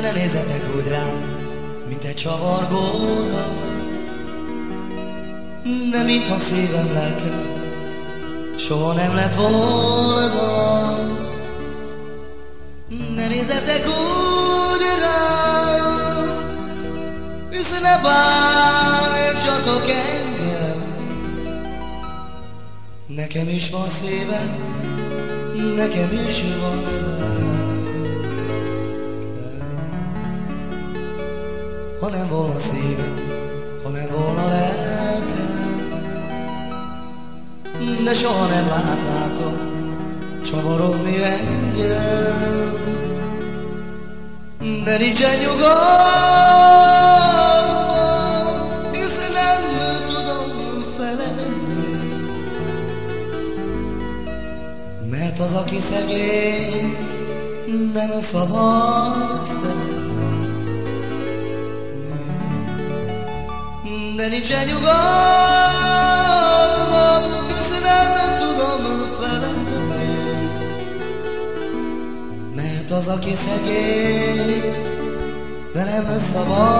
De ne nézzetek úgy rám, mint egy csavargóra. De mintha szívem lelkem soha nem lett volna. Ne nézzetek úgy rám, hisz ne bánítsatok engem. Nekem is van szívem, nekem is van Ha nem volna szívem, ha nem volna lelkem. De soha nem látnátok csavarogni engem. De nincsen nyugalmam, hisz nem tudom feledni Mert az, aki szegény, nem szabad szeretni Nincsen nyugalmam, hisz nem tudom feledni. Mert az, aki szegény, de nem szabad szeretni.